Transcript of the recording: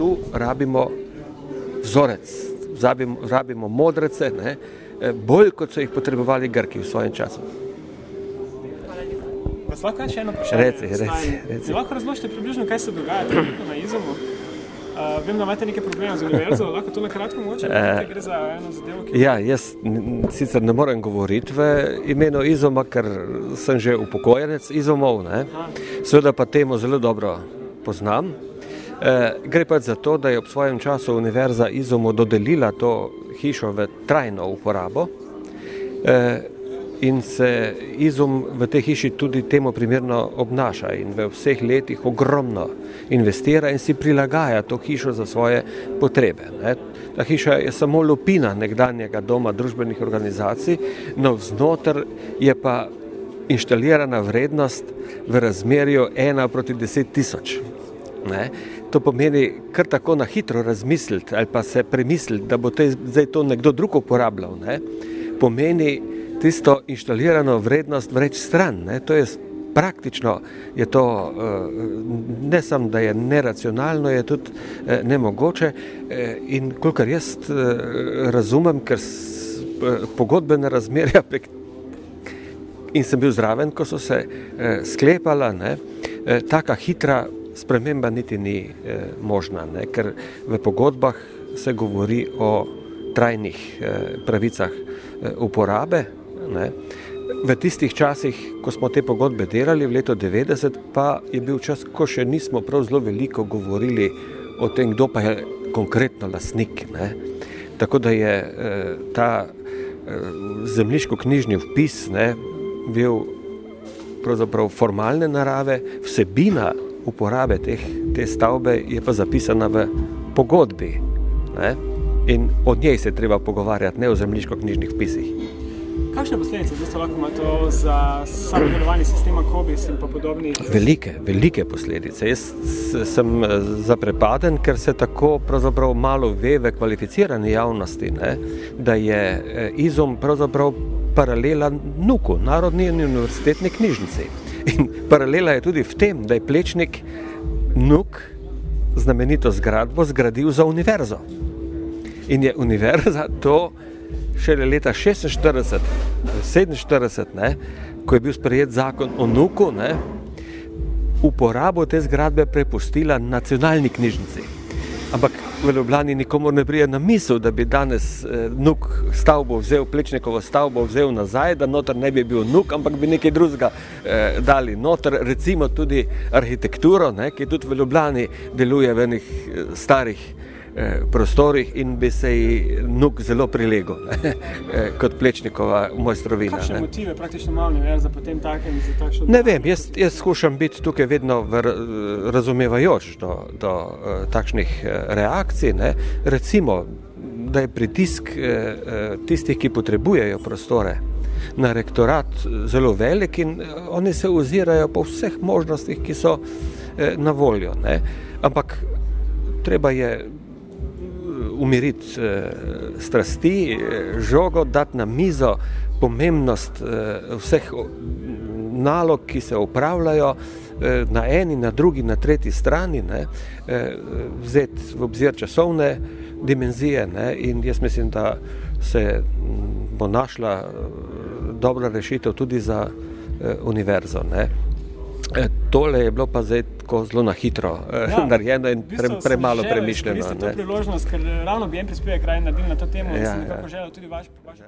tu rabimo vzorec, rabimo, rabimo modrece, ne, eh, bolj kot so jih potrebovali Grki v svojem času. Vas lahko še eno vprašanje? Reci, reci, reci. Lahko razložite približno, kaj se dogaja na Izomu? Uh, vem, da imate nekaj problema z univerzo, lahko to na kratko moče, uh, gre za eno zadevo, ki... Ja, jaz sicer ne morem govoriti v imenu Izoma, ker sem že upokojenec Izomov, ne. seveda pa temo zelo dobro poznam. E, gre pa za to, da je ob svojem času Univerza Izomu dodelila to hišo v trajno uporabo e, in se Izum v tej hiši tudi temu primerno obnaša in v vseh letih ogromno investira in si prilagaja to hišo za svoje potrebe. Ta hiša je samo lupina nekdanjega doma družbenih organizacij, no vznoter je pa inštalirana vrednost v razmerju 1 proti 10 tisoč. Ne? To pomeni kar tako na hitro razmisliti ali pa se premisliti, da bo te, zdaj to nekdo drug uporabljal. Ne? Pomeni tisto inštalirano vrednost vreč stran. Ne? To je praktično, je to eh, ne samo, da je neracionalno, je tudi eh, nemogoče eh, in kolikor jaz razumem, ker pogodbene razmerja in sem bil zraven, ko so se sklepala, ne, taka hitra sprememba niti ni eh, možna, ne, ker v pogodbah se govori o trajnih eh, pravicah eh, uporabe. Ne. V tistih časih, ko smo te pogodbe delali, v letu 90, pa je bil čas, ko še nismo prav zelo veliko govorili o tem, kdo pa je konkretno lasnik. Ne. Tako da je eh, ta eh, zemljiško-knjižni vpis ne, bil pravzaprav formalne narave, vsebina uporabe teh, te stavbe je pa zapisana v pogodbi. Ne? In o njej se treba pogovarjati, ne o zemljiško-knjižnih vpisih. Kakšne posledice zdaj lahko ima to za samo delovanje sistema COBIS in podobnih? Velike, velike posledice. Jaz sem zaprepaden, ker se tako malo ve v kvalificirani javnosti, ne, da je izom pravzaprav paralela NUK-u, Narodni in univerzitetni knjižnici. In paralela je tudi v tem, da je Plečnik NUK znamenito zgradbo zgradil za univerzo. In je univerza to šele leta 46, 47, ne, ko je bil sprejet zakon o NUK-u, ne, uporabo te zgradbe prepustila nacionalni knjižnici. Ampak v Ljubljani nikomor ne prije na misel, da bi danes eh, nuk stavbo vzel, plečnikovo stavbo vzel nazaj, da noter ne bi bil nuk, ampak bi nekaj drugega eh, dali noter, recimo tudi arhitekturo, ne, ki tudi v Ljubljani deluje v enih eh, starih prostorih in bi se ji nuk zelo prilegel ne, eh, kot plečnikova mojstrovina. Kakšne ne. motive praktično ima univerza potem takem za takšno? Ne vem, jaz, jaz skušam biti tukaj vedno v, razumevajoč do, do takšnih reakcij. Ne. Recimo, da je pritisk tistih, ki potrebujejo prostore na rektorat zelo velik in oni se ozirajo po vseh možnostih, ki so na voljo. Ne. Ampak treba je umiriti uh, strasti, žogo, dati na mizo pomembnost uh, vseh nalog, ki se upravljajo na eni, na drugi, na tretji strani, ne, vzeti v obzir časovne dimenzije ne, in jaz mislim, da se bo našla dobra rešitev tudi za univerzo. Ne. Tole je bilo pa zdaj tako zelo na hitro ja, narejeno in pre, premalo premišljeno. To je priložnost, ker ravno bi en prispevek kraj naredil na to temo ja, in sem nekako ja. želel tudi vaš. vaš...